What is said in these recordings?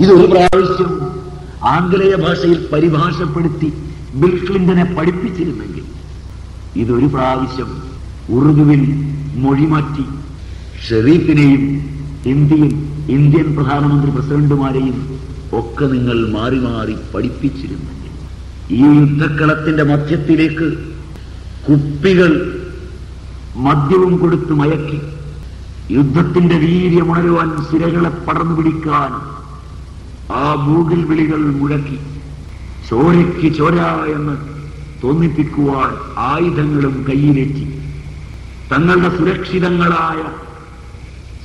ഇതൊരു പ്രാവശ്യം ആംഗലേയ ഭാഷയിൽ പരിഭാഷപ്പെടുത്തി ബിൽ ക്ലിന്റനെ പഠിപ്പിച്ചിരുന്നെങ്കിൽ ഇതൊരു പ്രാവശ്യം ഉറുദുവിൽ മൊഴിമാറ്റി ഷെറീഫിനെയും ഹിന്ദിയിൽ ഇന്ത്യൻ പ്രധാനമന്ത്രി പ്രസിഡന്റുമാരെയും ഒക്കെ നിങ്ങൾ മാറി മാറി പഠിപ്പിച്ചിരുന്നെങ്കിൽ ഈ യുദ്ധക്കളത്തിന്റെ മധ്യത്തിലേക്ക് കുപ്പികൾ മദ്യവും കൊടുത്ത് മയക്കി യുദ്ധത്തിന്റെ വീര്യമുണരുവാൻ സിരകളെ പടർന്നു പിടിക്കാൻ ആ മൂകിൽ വിളികൾ മുഴക്കി. ചോരയ്ക്ക് ചോര എന്ന് തോന്നിപ്പിക്കുവാൻ ആയുധങ്ങളും കയ്യിലെത്തി തങ്ങളുടെ സുരക്ഷിതങ്ങളായ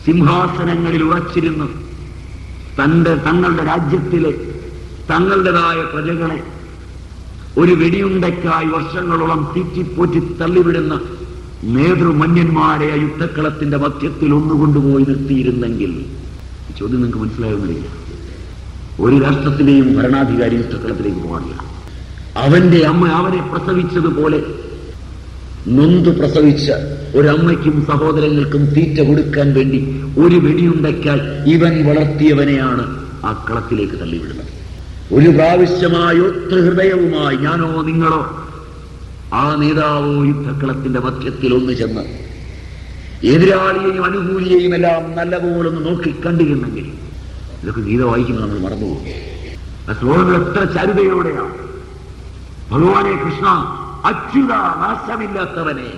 സിംഹാസനങ്ങളിൽ ഉറച്ചിരുന്ന്. തന്റെ തങ്ങളുടെ രാജ്യത്തിലെ തങ്ങളുടേതായ പ്രജകളെ ഒരു വെടിയുണ്ടയ്ക്കായി വർഷങ്ങളോളം തീറ്റിപ്പോറ്റി തള്ളിവിടുന്ന നേതൃമന്യന്മാരെ ആ യുദ്ധക്കളത്തിന്റെ മധ്യത്തിൽ ഒന്നുകൊണ്ടുപോയി നിർത്തിയിരുന്നെങ്കിൽ ചോദ്യം നിങ്ങൾക്ക് മനസ്സിലാകുന്നില്ല. ഒരു രാഷ്ട്രത്തിലെയും ഭരണാധികാരി ചക്രത്തിലേക്ക് പോകാറില്ല. അവന്റെ അമ്മ അവനെ പ്രസവിച്ചതുപോലെ നൊന്തു പ്രസവിച്ച ഒരമ്മയ്ക്കും സഹോദരങ്ങൾക്കും തീറ്റ കൊടുക്കാൻ വേണ്ടി ഒരു വെടിയുണ്ടയ്ക്കാൽ ഇവൻ വളർത്തിയവനെയാണ് ആ കളത്തിലേക്ക് തള്ളിവിടുന്നത്. ഒരു പ്രാവശ്യമായ ഹൃദയവുമായി ഞാനോ നിങ്ങളോ ആ നേതാവോ യുദ്ധക്കളത്തിന്റെ മധ്യത്തിൽ ഒന്ന് ചെന്ന് എതിരാളിയെയും അനുകൂലിയെയും എല്ലാം നല്ലപോലെ ഒന്ന് നോക്കി കണ്ടിരുന്നെങ്കിൽ ഇതൊക്കെ ഗീത വായിക്കുമ്പോൾ നമ്മൾ മറന്നുപോകും ആ ശ്ലോകങ്ങൾ എത്ര ചരിതയോടെയാണ്. ഭഗവാനെ കൃഷ്ണ അച്യുത നാശമില്ലാത്തവനെ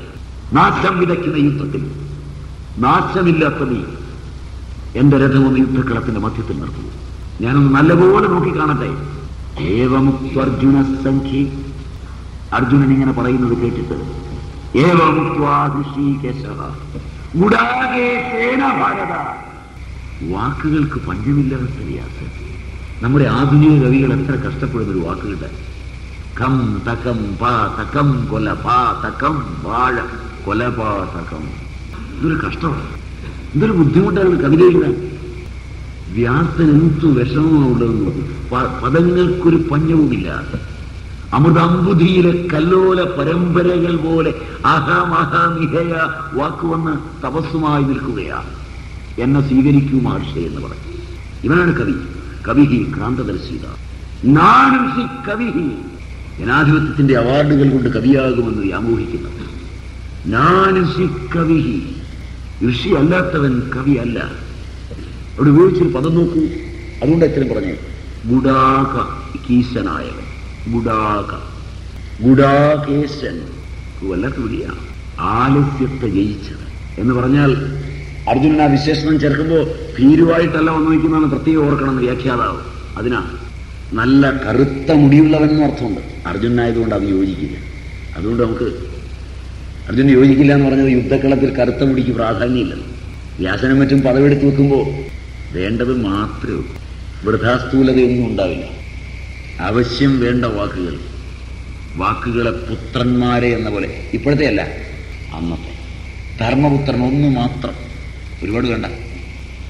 നാശം വിതയ്ക്കുന്ന യുദ്ധത്തിൽ നാശമില്ലാത്ത നീ എന്റെ രഥമൊന്ന് യുദ്ധക്കളത്തിന്റെ മധ്യത്തിൽ നിർത്തുന്നു ഞാനൊന്ന് നല്ലപോലെ നോക്കി കാണട്ടെ ഏവമുക്തർജുന സംഖ്യ അർജുനൻ ഇങ്ങനെ പറയുന്നത് കേട്ടിട്ട് ഏവമുക്വാദിശീകേശ ഗുഡാകേ സേന ഭാരത. വാക്കുകൾക്ക് പഞ്ചമില്ലാത്ത പ്രയാസം നമ്മുടെ ആധുനിക കവികൾ എത്ര കഷ്ടപ്പെടുന്ന ഒരു വാക്കുകളുടെ കം തകം പാ തകം കൊല പാ തകം വാഴ കൊലപാതകം ഇതൊരു കഷ്ടമാണ്. ഇതൊരു ബുദ്ധിമുട്ടാണ് കവിത എഴുതാൻ വ്യാസൻ വിഷമമുള്ളതെന്ന് പദങ്ങൾക്കൊരു പഞ്ഞവുമില്ല. അമൃതാംബുധിയിലെ കല്ലോല പരമ്പരകൾ പോലെ അഹമഹമിഹയ വാക്കുവന്ന് തപസ്സുമായി നിൽക്കുകയാ. എന്നെ സ്വീകരിക്കൂ മഹർഷി എന്ന് പറഞ്ഞു. ഇവനാണ് കവി. കവിഹി ക്രാന്തദർശിത. നാണർഷി കവിഹി. ജനാധിപത്യത്തിന്റെ അവാർഡുകൾ കൊണ്ട് കവിയാകുമെന്ന് വ്യാമോഹിക്കുന്നത്. നാനുഷി കവിഹി. ഋഷി അല്ലാത്തവൻ കവി അല്ല. അവിടെ ഉപയോഗിച്ചൊരു പദം നോക്കൂ. അതുകൊണ്ട് അച്ഛനും പറഞ്ഞു ഗുഡാക കീശനായവൻ ഗുഡാക. ഗുഡാകേശൻ. വല്ലാത്ത വിളിയാണ്. ആലസ്യത്തെ ജയിച്ചത് എന്ന് പറഞ്ഞാൽ അർജുനൻ ആ വിശേഷണം ചേർക്കുമ്പോൾ ഭീരുവായിട്ടല്ല വന്നു നിൽക്കുന്നതാണ് പ്രത്യേകം ഓർക്കണം വ്യാഖ്യാതാവ്. അതിനാ നല്ല കറുത്ത മുടിയുള്ളവൻ അർത്ഥമുണ്ട്. അർജുനായതുകൊണ്ട് അത് യോജിക്കില്ല. അതുകൊണ്ട് നമുക്ക് അർജുൻ യോജിക്കില്ല എന്ന് പറഞ്ഞത് യുദ്ധക്കളത്തിൽ കറുത്ത മുടിക്ക് പ്രാധാന്യമില്ലെന്ന് വ്യാസനം മറ്റും പദവെടുത്ത് വെക്കുമ്പോൾ വേണ്ടത് മാത്രമേ വൃഥാസ്ഥൂലതയൊന്നും ഉണ്ടാവില്ല. അവശ്യം വേണ്ട വാക്കുകൾ. വാക്കുകളെ പുത്രന്മാരെ എന്ന പോലെ. ഇപ്പോഴത്തെ അല്ല അന്നത്തെ. ധർമ്മപുത്രൻ ഒന്ന് മാത്രം. ഒരുപാട് കണ്ട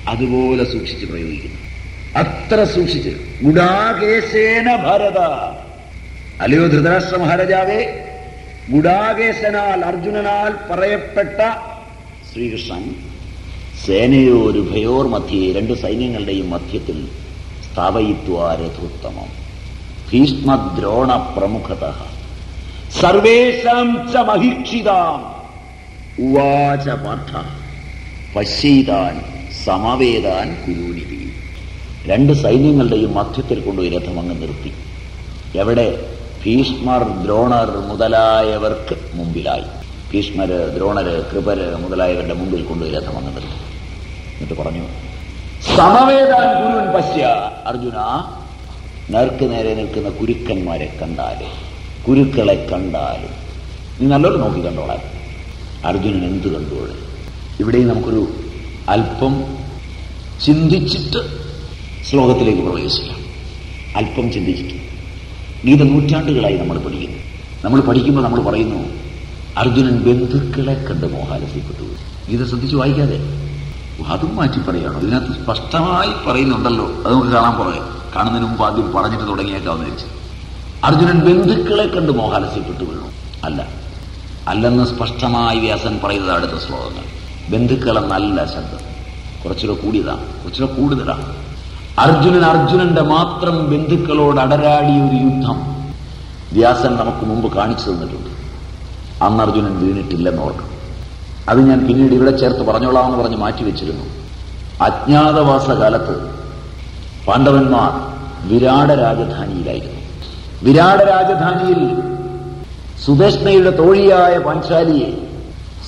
അതുപോലെ സൂക്ഷിച്ച് പ്രയോഗിക്കുന്നു. അത്ര സൂക്ഷിച്ച്. ഗുഡാകേശേന ഭരത. അല്ലയോ ധൃതരാഷ്ട്ര മഹാരാജാവേ? ഗുഡാകേശനാൽ അർജുനനാൽ പറയപ്പെട്ട ശ്രീകൃഷ്ണൻ സേനയോരുഭയോർ മധ്യേ രണ്ട് സൈന്യങ്ങളുടെയും മധ്യത്തിൽ സ്ഥാപയിത്വാരഥോത്തമം ഭീഷ്മദ്രോണ പ്രമുഖത സർവേഷാം ച മഹീക്ഷിതാം. ഉവാച പാർത്ഥ പശ്യൈതാൻ സമവേദാൻ കുരൂനിധി രണ്ട് സൈന്യങ്ങളുടെയും മധ്യത്തിൽ കൊണ്ടുപോയി രഥം അങ്ങ് നിർത്തി. എവിടെ? ഭീഷ്മർ ദ്രോണർ മുതലായവർക്ക് മുമ്പിലായി. ഭീഷ്മര് ദ്രോണര് കൃപര് മുതലായവരുടെ മുമ്പിൽ കൊണ്ടുപോയി രഥം അങ്ങ് നിർത്തി. എന്നിട്ട് പറഞ്ഞു സമവേദാൻ ഗുരുവൻ പശ്യ അർജുന. നേർക്ക് നേരെ നിൽക്കുന്ന കുരുക്കന്മാരെ കണ്ടാലും കുരുക്കളെ കണ്ടാലും. നീ നല്ലോണം നോക്കി കണ്ടോളാം അർജുനൻ എന്ത് കണ്ടോളെ ഇവിടെയും നമുക്കൊരു അല്പം ചിന്തിച്ചിട്ട് ശ്ലോകത്തിലേക്ക് പ്രവേശിക്കാം. അല്പം ചിന്തിച്ചിട്ട്. ഗീത നൂറ്റാണ്ടുകളായി നമ്മൾ പഠിക്കുന്നു. നമ്മൾ പഠിക്കുമ്പോൾ നമ്മൾ പറയുന്നു അർജുനൻ ബന്ധുക്കളെ കണ്ട് മോഹാലസ്യപ്പെട്ടു ഗീത ശ്രദ്ധിച്ച് വായിക്കാതെ. അതും മാറ്റി പറയുകയാണോ. ഇതിനകത്ത് സ്പഷ്ടമായി പറയുന്നുണ്ടല്ലോ. അത് നമുക്ക് കാണാൻ പുറകെ കാണുന്നതിന് മുമ്പ് ആദ്യം പറഞ്ഞിട്ട് തുടങ്ങിയേക്കാവുന്ന വെച്ച്. അർജുനൻ ബന്ധുക്കളെ കണ്ട് മോഹാലസ്യപ്പെട്ടു വീണു. അല്ല. അല്ലെന്ന് സ്പഷ്ടമായി വ്യാസൻ പറയുന്നത് അടുത്ത ശ്ലോകങ്ങൾ. ബന്ധുക്കളെ നല്ല ശബ്ദം. കുറച്ചുകൂടെ കൂടിയതാണ് കുറച്ചുകൂടെ കൂടുതലാണ് അർജുനൻ അർജുനന്റെ മാത്രം ബന്ധുക്കളോട് അടരാടിയ ഒരു യുദ്ധം വ്യാസൻ നമുക്ക് മുമ്പ് കാണിച്ചു തന്നിട്ടുണ്ട്. അന്ന് അർജുനൻ വീണിട്ടില്ലെന്ന് ഓർക്കണം. അത് ഞാൻ പിന്നീട് ഇവിടെ ചേർത്ത് പറഞ്ഞോളാം എന്ന് പറഞ്ഞ് മാറ്റിവെച്ചിരുന്നു അജ്ഞാതവാസ കാലത്ത് പാണ്ഡവന്മാർ വിരാട രാജധാനിയിലായിരുന്നു. വിരാട രാജധാനിയിൽ സുദേഷ്ണയുടെ തോഴിയായ പാഞ്ചാലിയെ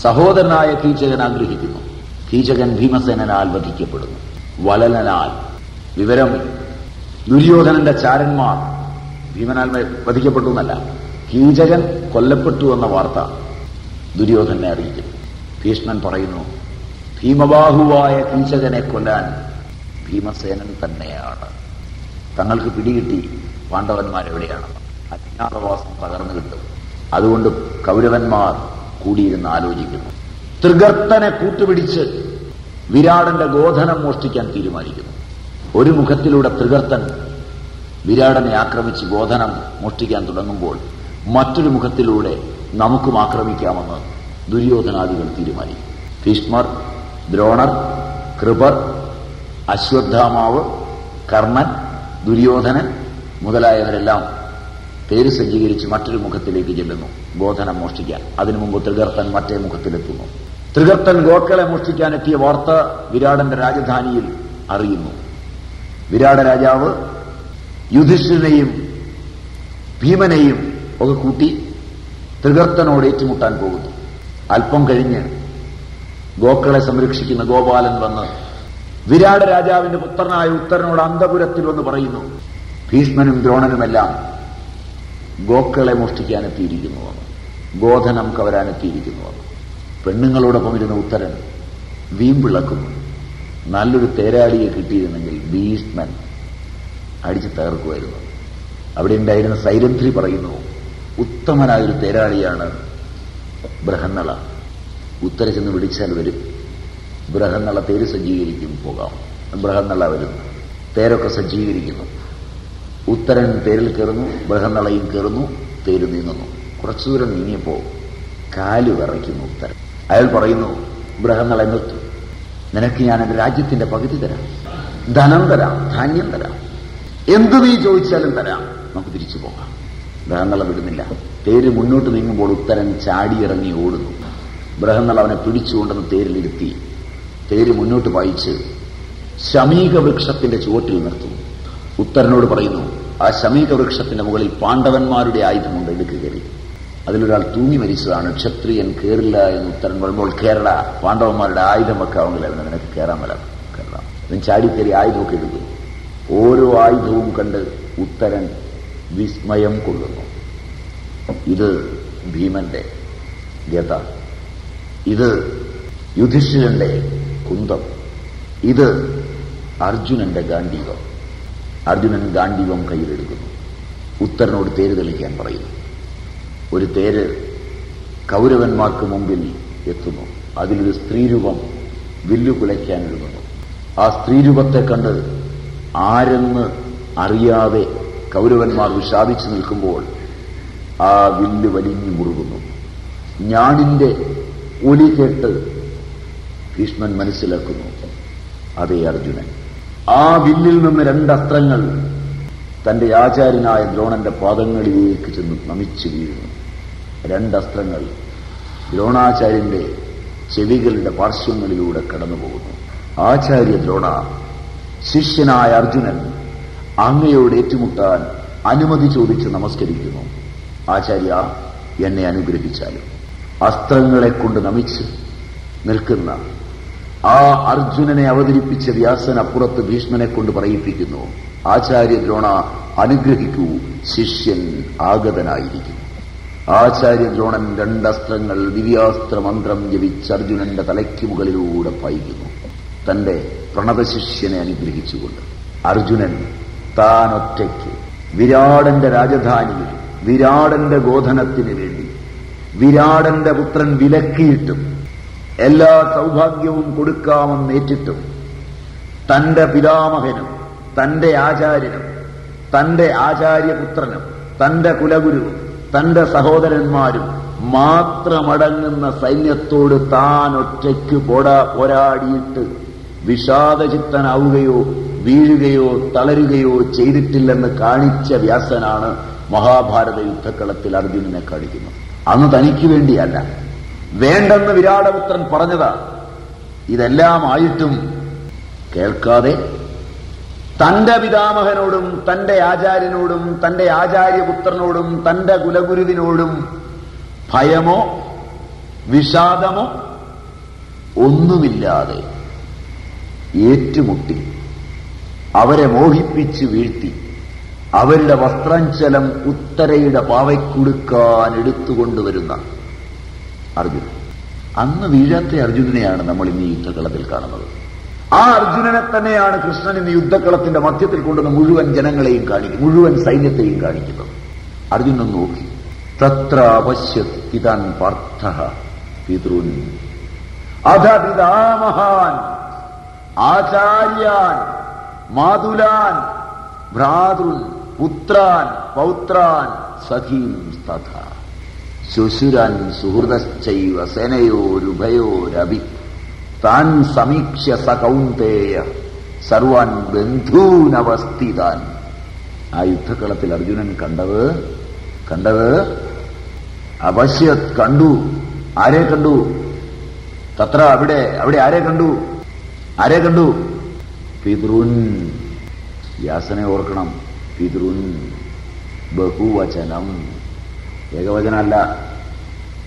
സഹോദരനായ കീചകൻ ആഗ്രഹിക്കുന്നു കീചകൻ ഭീമസേനാൽ വധിക്കപ്പെടുന്നു. വലലനാൽ വിവരം ദുര്യോധനന്റെ ചാരന്മാർ ഭീമനാൽ വധിക്കപ്പെട്ടു എന്നല്ല. കീചകൻ കൊല്ലപ്പെട്ടു എന്ന വാർത്ത ദുര്യോധനെ അറിയിക്കുന്നു. ഭീഷ്മൻ പറയുന്നു ഭീമബാഹുവായ കീചകനെ കൊല്ലാൻ ഭീമസേനൻ തന്നെയാണ്. തങ്ങൾക്ക് പിടികിട്ടി പാണ്ഡവന്മാരെവിടെയാണ് അജ്ഞാതവാസം തകർന്നു കിട്ടും. അതുകൊണ്ട് കൗരവന്മാർ കൂടിയിരുന്ന് ആലോചിക്കുന്നു. തൃഗർത്തനെ കൂട്ടുപിടിച്ച് വിരാടന്റെ ഗോധനം മോഷ്ടിക്കാൻ തീരുമാനിക്കുന്നു. ഒരു മുഖത്തിലൂടെ തൃഗർത്തൻ വിരാടനെ ആക്രമിച്ച് ഗോധനം മോഷ്ടിക്കാൻ തുടങ്ങുമ്പോൾ മറ്റൊരു മുഖത്തിലൂടെ നമുക്കും ആക്രമിക്കാമെന്ന് ദുര്യോധനാദികൾ തീരുമാനിക്കും. ഭീഷ്മർ ദ്രോണർ കൃപർ അശ്വത്ഥാമാവ് കർണൻ ദുര്യോധനൻ മുതലായവരെല്ലാം പേര് സജ്ജീകരിച്ച് മറ്റൊരു മുഖത്തിലേക്ക് ചെല്ലുന്നു. ഗോധനം മോഷ്ടിക്കാൻ. അതിനു മുമ്പ് ത്രികർത്തൻ മറ്റേ മുഖത്തിലെത്തുന്നു. ത്രികർത്തൻ ഗോക്കളെ മോഷ്ടിക്കാൻ എത്തിയ വാർത്ത വിരാടന്റെ രാജധാനിയിൽ അറിയുന്നു. വിരാട രാജാവ് യുധിഷ്ഠിരനെയും ഭീമനെയും ഒക്കെ കൂട്ടി ത്രികർത്തനോട് ഏറ്റുമുട്ടാൻ പോകുന്നു. അല്പം കഴിഞ്ഞ് ഗോക്കളെ സംരക്ഷിക്കുന്ന ഗോപാലൻ വന്ന് വിരാട രാജാവിന്റെ പുത്രനായ ഉത്തരനോട് അന്തപുരത്തിൽ വന്ന് പറയുന്നു ഭീഷ്മനും ദ്രോണനുമെല്ലാം ഗോക്കളെ മോഷ്ടിക്കാനെത്തിയിരിക്കുന്നുവെന്ന് ഗോധനം കവരാനെത്തിയിരിക്കുന്നുവെന്ന് പെണ്ണുങ്ങളോടൊപ്പം ഇരുന്ന ഉത്തരൻ വീമ്പിളക്കുന്നു. നല്ലൊരു തേരാളിയെ കിട്ടിയിരുന്നെങ്കിൽ ഭീഷ്മൻ അടിച്ചു തകർക്കുമായിരുന്നു. അവിടെ ഉണ്ടായിരുന്ന സൈരന്ധ്രി പറയുന്നു ഉത്തമനായൊരു തേരാളിയാണ് ബൃഹന്നള ഉത്തര ചെന്ന് വിളിച്ചാൽ വരും. ബൃഹന്നള തേര് സജ്ജീകരിക്കും പോകാം. ബൃഹന്നള വരുന്നു തേരൊക്കെ സജ്ജീകരിക്കുന്നു. ഉത്തരൻ തേരിൽ കയറുന്നു ബൃഹന്നളയും കയറുന്നു തേര് നീങ്ങുന്നു. കുറച്ചു ദൂരം നീങ്ങിയപ്പോൾ കാൽ വിറയ്ക്കുന്നു ഉത്തരൻ. അയാൾ പറയുന്നു ബൃഹന്നള നിർത്തു. നിനക്ക് ഞാൻ എന്റെ രാജ്യത്തിന്റെ പകുതി തരാം. ധനം തരാം ധാന്യം തരാം. എന്ത് നീ ചോദിച്ചാലും തരാം. നമുക്ക് തിരിച്ചു പോകാം. ബൃഹന്നള വിടുന്നില്ല. തേര് മുന്നോട്ട് നീങ്ങുമ്പോൾ ഉത്തരൻ ചാടിയിറങ്ങി ഓടുന്നു. ബൃഹന്നള അവനെ പിടിച്ചുകൊണ്ടെന്ന് തേരിലിരുത്തി തേര് മുന്നോട്ട് വായിച്ച് ശമീക വൃക്ഷത്തിന്റെ ചുവട്ടിൽ നിർത്തുന്നു. ഉത്തരനോട് പറയുന്നു ആ ശമീക വൃക്ഷത്തിന്റെ മുകളിൽ പാണ്ഡവന്മാരുടെ ആയുധമുണ്ട് എടുക്കുകയറി അതിലൊരാൾ തൂങ്ങി മരിച്ചതാണ്. ക്ഷത്രിയൻ കേറില്ല എന്ന് ഉത്തരൻ പറയുമ്പോൾ കേരള പാണ്ഡവന്മാരുടെ ആയുധം അവന് നിനക്ക് കയറാൻ വരാം കേരള അവൻ ചാടിക്കേറി ആയുധമൊക്കെ എടുക്കും ഓരോ ആയുധവും കണ്ട് ഉത്തരൻ വിസ്മയം കൊള്ളുന്നു. ഇത് ഭീമന്റെ ഗത ഇത് യുധിഷ്ഠിരന്റെ കുന്തം. ഇത് അർജുനന്റെ ഗാന്ഡീവം. അർജുനൻ ഗാന്ധിവം കയ്യിലെടുക്കുന്നു. ഉത്തരനോട് തേര് തെളിക്കാൻ പറയുന്നു ഒരു തേര് കൗരവന്മാർക്ക് മുമ്പിൽ എത്തുന്നു. അതിലൊരു സ്ത്രീരൂപം വില്ലു കുലയ്ക്കാൻ എഴുതുന്നു ആ സ്ത്രീരൂപത്തെ കണ്ട് ആരെന്ന് അറിയാതെ കൗരവന്മാർ വിഷാദിച്ചു നിൽക്കുമ്പോൾ ആ വില്ല് വലിഞ്ഞു മുറുകുന്നു. ഞാണിന്റെ ഒലി കേട്ട് ഭീഷ്മൻ മനസ്സിലാക്കുന്നു. അതേ അർജുനൻ. ആ വില്ലിൽ നിന്ന് രണ്ടസ്ത്രങ്ങൾ തന്റെ ആചാര്യനായ ദ്രോണന്റെ പാദങ്ങളിലേക്ക് ചെന്ന് നമിച്ചു വീഴുന്നു. രണ്ടസ്ത്രങ്ങൾ ദ്രോണാചാര്യന്റെ ചെവികളുടെ പാർശ്വങ്ങളിലൂടെ കടന്നുപോകുന്നു. ആചാര്യ ദ്രോണ ശിഷ്യനായ അർജുനൻ അങ്ങയോട് ഏറ്റുമുട്ടാൻ അനുമതി ചോദിച്ച് നമസ്കരിക്കുന്നു. ആചാര്യ എന്നെ അനുഗ്രഹിച്ചാലും. അസ്ത്രങ്ങളെ കൊണ്ട് നമിച്ച് നിൽക്കുന്ന ആ അർജുനനെ അവതരിപ്പിച്ച വ്യാസൻ അപ്പുറത്ത് ഭീഷ്മനെ കൊണ്ട് പറയിപ്പിക്കുന്നു. ആചാര്യ ദ്രോണ അനുഗ്രഹിക്കൂ ശിഷ്യൻ ആഗതനായിരിക്കുന്നു. ആചാര്യ ദ്രോണൻ രണ്ടസ്ത്രങ്ങൾ ദിവ്യാസ്ത്ര മന്ത്രം ജപിച്ച് അർജുനന്റെ തലയ്ക്ക് മുകളിലൂടെ പായിക്കുന്നു തന്റെ പ്രണതശിഷ്യനെ അനുഗ്രഹിച്ചുകൊണ്ട്. അർജുനൻ താൻ ഒറ്റയ്ക്ക് വിരാടന്റെ രാജധാനിയിൽ വിരാടന്റെ ഗോധനത്തിന് വേണ്ടി വിരാടന്റെ പുത്രൻ വിലക്കിയിട്ടും എല്ലാ സൗഭാഗ്യവും കൊടുക്കാമെന്ന് ഏറ്റിട്ടും തന്റെ പിതാമഹനും തന്റെ ആചാര്യനും തന്റെ ആചാര്യപുത്രനും തന്റെ കുലഗുരുവും തന്റെ സഹോദരന്മാരും മാത്രമടങ്ങുന്ന സൈന്യത്തോട് താൻ ഒറ്റയ്ക്ക് പോരാടിയിട്ട് വിഷാദചിത്തനാവുകയോ വീഴുകയോ തളരുകയോ ചെയ്തിട്ടില്ലെന്ന് കാണിച്ച വ്യാസനാണ് മഹാഭാരത യുദ്ധക്കളത്തിൽ അർജുനനെ കാണിക്കുന്നത്. അന്ന് തനിക്ക് വേണ്ടിയല്ല. വേണ്ടെന്ന് വിരാടപുത്രൻ പറഞ്ഞതാ. ഇതെല്ലാം ആയിട്ടും കേൾക്കാതെ തന്റെ പിതാമഹനോടും തന്റെ ആചാര്യനോടും തന്റെ ആചാര്യപുത്രനോടും തന്റെ കുലഗുരുവിനോടും ഭയമോ വിഷാദമോ ഒന്നുമില്ലാതെ ഏറ്റുമുട്ടി അവരെ മോഹിപ്പിച്ച് വീഴ്ത്തി അവരുടെ വസ്ത്രാഞ്ചലം ഉത്തരയുടെ പാവയ്ക്കുടുക്കാൻ എടുത്തുകൊണ്ടുവരുന്ന അർജുനൻ അന്ന് വീഴാത്ത അർജുനനെയാണ് നമ്മൾ ഇന്ന് ഈ യുദ്ധകളത്തിൽ കാണുന്നത്. ആ അർജുനനെ തന്നെയാണ് കൃഷ്ണൻ ഇന്ന് യുദ്ധക്കളത്തിന്റെ മധ്യത്തിൽ കൊണ്ടുവന്ന് മുഴുവൻ ജനങ്ങളെയും കാണിക്കും മുഴുവൻ സൈന്യത്തെയും കാണിക്കുന്നത്. അർജുനൻ നോക്കി. തത്ര അപശ്യത്തിതാൻ പാർത്ഥ പിതൃൻ. അധ പിതാമഹാൻ ആചാര്യാൻ മാതുലാൻ ഭ്രാതൃൻ പുത്രാൻ പൗത്രാൻ സഖീം തഥ ശുശുരൻ സുഹൃതശ്ചൈവ സേനയോരുഭയോരഭി. താൻ സമീക്ഷ്യ സ കൗന്തേയ സർവാൻ ബന്ധൂനവസ്ഥിതാൻ. ആ യുദ്ധക്കളത്തിൽ അർജുനൻ കണ്ടത് കണ്ടത്? അപശ്യത് കണ്ടു. ആരെ കണ്ടു? തത്ര അവിടെ അവിടെ ആരെ കണ്ടു? ആരെ കണ്ടു? പിതൃൻ. വ്യാസനെ ഓർക്കണം. പിതൃൻ. ബഹുവചനം. ഏകവചനമല്ല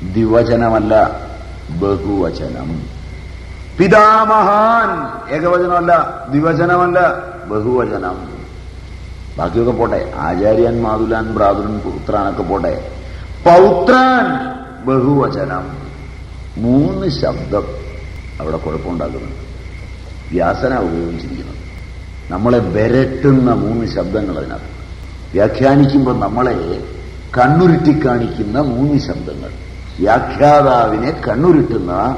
ദ്വിവചനമല്ല ബഹുവചനം. പിതാമഹാൻ ഏകവചനമല്ല ദ്വിവചനമല്ല ബഹുവചനം. ബാക്കിയൊക്കെ പോട്ടെ ആചാര്യൻ മാതുലാൻ ഭ്രാതുരൻ പുത്രാനൊക്കെ പോട്ടെ. പൗത്രാൻ ബഹുവചനം. മൂന്ന് ശബ്ദം അവിടെ കുഴപ്പമുണ്ടാക്കുന്നുണ്ട്. വ്യാസന ഉപയോഗിച്ചിരിക്കുന്നത്. നമ്മളെ ബരട്ടുന്ന മൂന്ന് ശബ്ദങ്ങൾ അതിനകത്ത്. വ്യാഖ്യാനിക്കുമ്പോൾ നമ്മളെ കണ്ണുരുട്ടി കാണിക്കുന്ന മൂന്ന് ശബ്ദങ്ങൾ. വ്യാഖ്യാതാവിനെ കണ്ണുരുട്ടുന്ന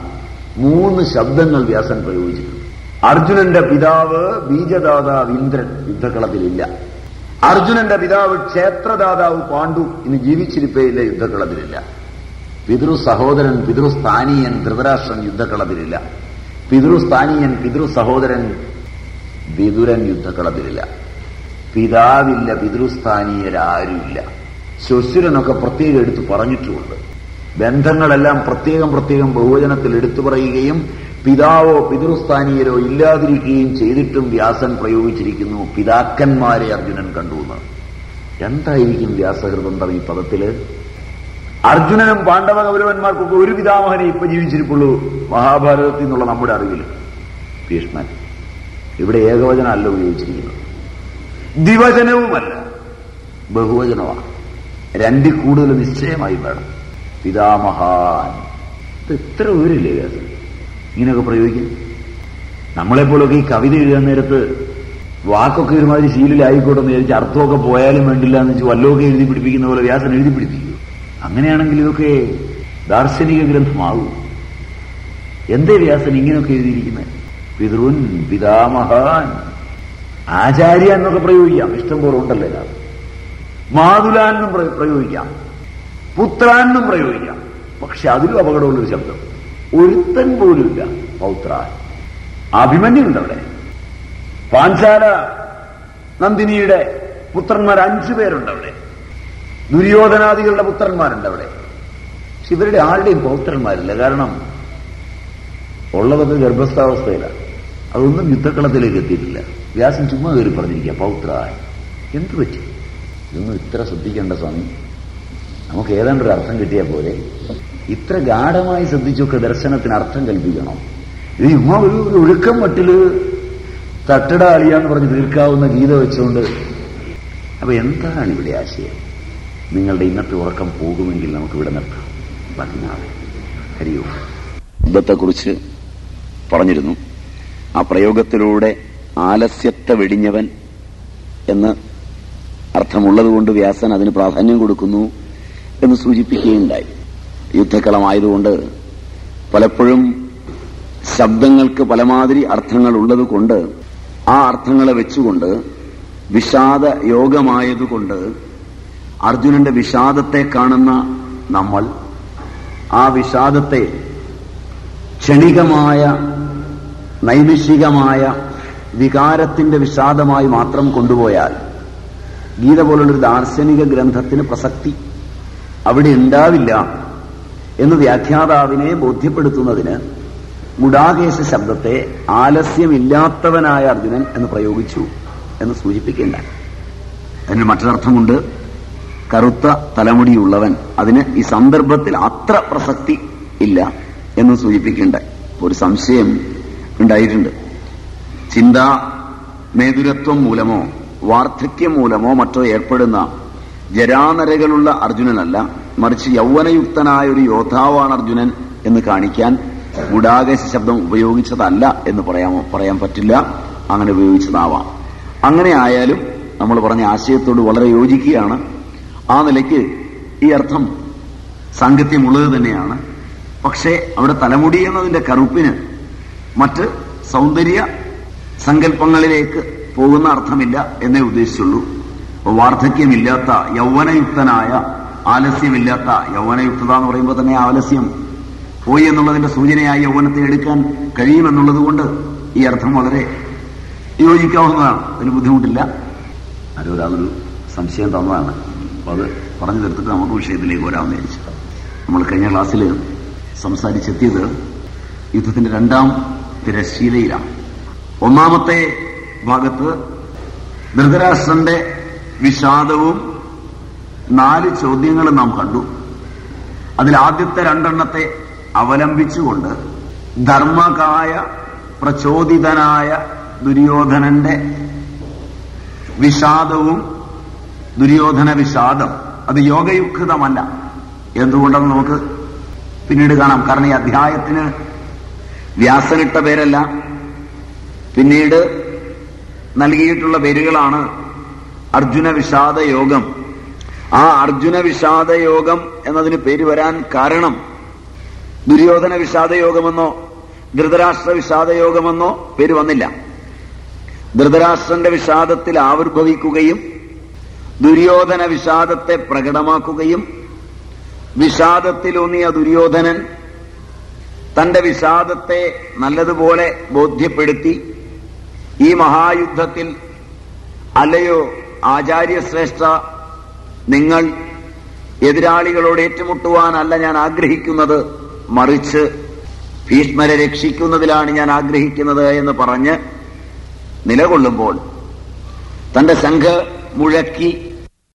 മൂന്ന് ശബ്ദങ്ങൾ വ്യാസൻ പ്രയോഗിച്ചിട്ടുണ്ട്. അർജുനന്റെ പിതാവ് ബീജദാതാവ് ഇന്ദ്രൻ യുദ്ധക്കളത്തിലില്ല. അർജുനന്റെ പിതാവ് ക്ഷേത്രദാതാവ് പാണ്ഡു ഇന്ന് ജീവിച്ചിരിപ്പയില്ല യുദ്ധക്കളത്തിലില്ല. പിതൃസഹോദരൻ പിതൃസ്ഥാനീയൻ ധൃതരാഷ്ട്രൻ യുദ്ധക്കളത്തിലില്ല. പിതൃസ്ഥാനീയൻ പിതൃസഹോദരൻ വിതുരൻ യുദ്ധക്കളത്തിലില്ല. പിതാവില്ല പിതൃസ്ഥാനീയരാരുമില്ല. ശുശുരനൊക്കെ പ്രത്യേകം എടുത്തു പറഞ്ഞിട്ടുമുണ്ട് ബന്ധങ്ങളെല്ലാം പ്രത്യേകം പ്രത്യേകം ബഹുവചനത്തിൽ എടുത്തു പറയുകയും പിതാവോ പിതൃസ്ഥാനീയരോ ഇല്ലാതിരിക്കുകയും ചെയ്തിട്ടും വ്യാസൻ പ്രയോഗിച്ചിരിക്കുന്നു. പിതാക്കന്മാരെ അർജുനൻ കണ്ടു എന്ന്. എന്തായിരിക്കും വ്യാസഹൃതന്തം ഈ പദത്തിൽ? അർജുനനും പാണ്ഡവ കൗരവന്മാർക്കൊക്കെ ഒരു പിതാമഹനെ ഇപ്പൊ ജീവിച്ചിരിക്കുള്ളൂ മഹാഭാരതത്തിൽ നിന്നുള്ള നമ്മുടെ അറിവിൽ. ഭീഷ്മൻ. ഇവിടെ ഏകവചനമല്ല ഉപയോഗിച്ചിരിക്കുന്നത്. ദിവചനവുമല്ല ബഹുവചനമാണ്. രണ്ടിൽ കൂടുതൽ നിശ്ചയമായി വേണം. പിതാമഹാൻ ഇത് എത്ര ഉയരില്ലേ അത്? ഇങ്ങനെയൊക്കെ പ്രയോഗിക്കും? നമ്മളെപ്പോലൊക്കെ ഈ കവിത എഴുതാൻ നേരത്ത് വാക്കൊക്കെ ഒരുമാതിരി ശീലിലായിക്കോട്ടെ എന്ന് വിചാരിച്ച് അർത്ഥമൊക്കെ പോയാലും വേണ്ടില്ല എന്ന് വെച്ച് വല്ലതൊക്കെ എഴുതി പിടിപ്പിക്കുന്ന പോലെ വ്യാസൻ എഴുതി പിടിപ്പിക്കൂ. അങ്ങനെയാണെങ്കിൽ ഇതൊക്കെ ദാർശനിക ഗ്രന്ഥമാകൂ. എന്തേ വ്യാസൻ ഇങ്ങനെയൊക്കെ എഴുതിയിരിക്കുന്നത്? പിതൃൻ പിതാമഹാൻ ആചാര്യ എന്നൊക്കെ പ്രയോഗിക്കാം. ഇഷ്ടം പോലെ ഉണ്ടല്ലോ ഇതിനകത്ത്. മാതുലാന്നും പ്ര- പ്രയോഗിക്കാം. പുത്രാനും പ്രയോഗിക്കാം. പക്ഷെ അതിലും അപകടമുള്ളൊരു ശബ്ദം. ഒരുത്തൻ പോലുമില്ല പൗത്ര അഭിമന്യുണ്ട് അവിടെ. പാഞ്ചാല നന്ദിനിയുടെ പുത്രന്മാർ അഞ്ചു പേരുണ്ട് അവിടെ. ദുര്യോധനാദികളുടെ പുത്രന്മാരുണ്ട് അവിടെ. പക്ഷെ ഇവരുടെ ആരുടെയും പൗത്രന്മാരില്ല. കാരണം ഉള്ളതൊക്കെ ഗർഭസ്ഥാവസ്ഥയിലാണ്. അതൊന്നും യുദ്ധക്കളത്തിലേക്ക് എത്തിയിട്ടില്ല. വ്യാസം ചുമ്മാ കയറി പറഞ്ഞിരിക്കുക പൗത്ര എന്തു പറ്റി? ഇതൊന്നും ഇത്ര ശ്രദ്ധിക്കേണ്ട സ്വാമി. നമുക്ക് ഏതാണ്ട് ഒരു അർത്ഥം കിട്ടിയാൽ പോലെ ഇത്ര ഗാഠമായി ശ്രദ്ധിച്ചൊക്കെ ദർശനത്തിന് അർത്ഥം കൽപ്പിക്കണം. ഇത് ചുമ്മാ ഒരു ഒഴുക്കം മട്ടിൽ തട്ടട അളിയാന്ന് പറഞ്ഞ് തീർക്കാവുന്ന ഗീത വെച്ചുകൊണ്ട് അപ്പൊ എന്താണ് ഇവിടെ ആശയം? നിങ്ങളുടെ ഇന്നത്തെ ഉറക്കം പോകുമെങ്കിൽ നമുക്ക് ഇവിടെ നിർത്താം. ബാക്കി ഹരിയോ. ശബ്ദത്തെക്കുറിച്ച് പറഞ്ഞിരുന്നു. ആ പ്രയോഗത്തിലൂടെ ആലസ്യത്തെ വെടിഞ്ഞവൻ എന്ന് അർത്ഥമുള്ളതുകൊണ്ട് വ്യാസൻ അതിന് പ്രാധാന്യം കൊടുക്കുന്നു എന്ന് സൂചിപ്പിക്കുകയുണ്ടായി. യുദ്ധക്കളമായതുകൊണ്ട് പലപ്പോഴും ശബ്ദങ്ങൾക്ക് പലമാതിരി അർത്ഥങ്ങൾ ഉള്ളതുകൊണ്ട് ആ അർത്ഥങ്ങളെ വെച്ചുകൊണ്ട് വിഷാദ യോഗമായതുകൊണ്ട് അർജുനന്റെ വിഷാദത്തെ കാണുന്ന നമ്മൾ ആ വിഷാദത്തെ ക്ഷണികമായ നൈമിഷികമായ വികാരത്തിന്റെ വിഷാദമായി മാത്രം കൊണ്ടുപോയാൽ ഗീത പോലുള്ളൊരു ദാർശനിക ഗ്രന്ഥത്തിന് പ്രസക്തി അവിടെ ഉണ്ടാവില്ല എന്ന് വ്യാഖ്യാതാവിനെ ബോധ്യപ്പെടുത്തുന്നതിന് ഗുഡാകേശ ശബ്ദത്തെ ആലസ്യമില്ലാത്തവനായ അർജുനൻ എന്ന് പ്രയോഗിച്ചു എന്ന് സൂചിപ്പിക്കേണ്ട അതിന് മറ്റൊരർത്ഥമുണ്ട്. കറുത്ത തലമുടിയുള്ളവൻ അതിന് ഈ സന്ദർഭത്തിൽ അത്ര പ്രസക്തി ഇല്ല എന്ന് സൂചിപ്പിക്കേണ്ട ഒരു സംശയം ഉണ്ടായിട്ടുണ്ട്. ചിന്താ മേതുരത്വം മൂലമോ വാർദ്ധക്യം മൂലമോ മറ്റോ ഏർപ്പെടുന്ന ജരാനരകളുള്ള അർജുനനല്ല മറിച്ച് യൗവനയുക്തനായ ഒരു യോദ്ധാവാണ് അർജുനൻ എന്ന് കാണിക്കാൻ ഗുഡാകേശ ശബ്ദം ഉപയോഗിച്ചതല്ല എന്ന് പറയാമോ? പറയാൻ പറ്റില്ല. അങ്ങനെ ഉപയോഗിച്ചതാവാം. അങ്ങനെ ആയാലും നമ്മൾ പറഞ്ഞ ആശയത്തോട് വളരെ യോജിക്കുകയാണ്. ആ നിലയ്ക്ക് ഈ അർത്ഥം സാങ്കത്യമുള്ളത് തന്നെയാണ്. പക്ഷേ അവിടെ തലമുടി എന്നതിന്റെ കറുപ്പിന് മറ്റ് സൗന്ദര്യ സങ്കല്പങ്ങളിലേക്ക് പോകുന്ന അർത്ഥമില്ല എന്നേ ഉദ്ദേശിച്ചുള്ളൂ. വാർദ്ധക്യമില്ലാത്ത യൗവനയുക്തനായ ആലസ്യമില്ലാത്ത യൗവനയുക്തത എന്ന് പറയുമ്പോൾ തന്നെ ആലസ്യം. പോയി എന്നുള്ളതിന്റെ സൂചനയായി യൗവനത്തെ എടുക്കാൻ കഴിയുമെന്നുള്ളത് കൊണ്ട് ഈ അർത്ഥം വളരെ യോജിക്കാവുന്നതാണ്. അതിന് ബുദ്ധിമുട്ടില്ല. ആരും ഒരാളൊരു സംശയം തന്നതാണ്. അപ്പൊ അത് പറഞ്ഞു തീർത്തിട്ട് നമുക്ക് വിഷയത്തിലേക്ക് വരാമെന്ന് വിചാരിച്ചു. നമ്മൾ കഴിഞ്ഞ ക്ലാസ്സിൽ സംസാരിച്ചെത്തിയത് യുദ്ധത്തിന്റെ രണ്ടാം തിരശ്ശീലയിലാണ്. ഒന്നാമത്തെ ഭാഗത്ത് ധൃതരാഷ്ട്രന്റെ വിഷാദവും നാല് ചോദ്യങ്ങളും നാം കണ്ടു. അതിൽ ആദ്യത്തെ രണ്ടെണ്ണത്തെ അവലംബിച്ചുകൊണ്ട് ധർമ്മകായ പ്രചോദിതനായ ദുര്യോധനന്റെ വിഷാദവും ദുര്യോധന വിഷാദം. അത് യോഗയുക്തമല്ല. എന്തുകൊണ്ടെന്ന് നമുക്ക് പിന്നീട് കാണാം. കാരണം ഈ അധ്യായത്തിന് വ്യാസനിട്ട പേരല്ല. പിന്നീട് നൽകിയിട്ടുള്ള പേരുകളാണ് അർജുന വിഷാദ യോഗം ആ അർജുന വിഷാദ യോഗം എന്നതിന് പേര് വരാൻ കാരണം ദുര്യോധന വിഷാദ യോഗമെന്നോ ധൃതരാഷ്ട്ര വിഷാദ യോഗമെന്നോ പേര് വന്നില്ല. ധൃതരാഷ്ട്രന്റെ വിഷാദത്തിൽ ആവിർഭവിക്കുകയും ദുര്യോധന വിഷാദത്തെ പ്രകടമാക്കുകയും വിഷാദത്തിലൂന്നിയ ദുര്യോധനൻ തന്റെ വിഷാദത്തെ നല്ലതുപോലെ ബോധ്യപ്പെടുത്തി ഈ മഹായുദ്ധത്തിൽ അല്ലയോ ആചാര്യശ്രേഷ്ഠ നിങ്ങൾ എതിരാളികളോട് ഏറ്റുമുട്ടുവാനല്ല ഞാൻ ആഗ്രഹിക്കുന്നത് മറിച്ച് ഭീഷ്മരെ രക്ഷിക്കുന്നതിലാണ് ഞാൻ ആഗ്രഹിക്കുന്നത് എന്ന് പറഞ്ഞ് നിലകൊള്ളുമ്പോൾ തന്റെ സംഘ മുഴക്കി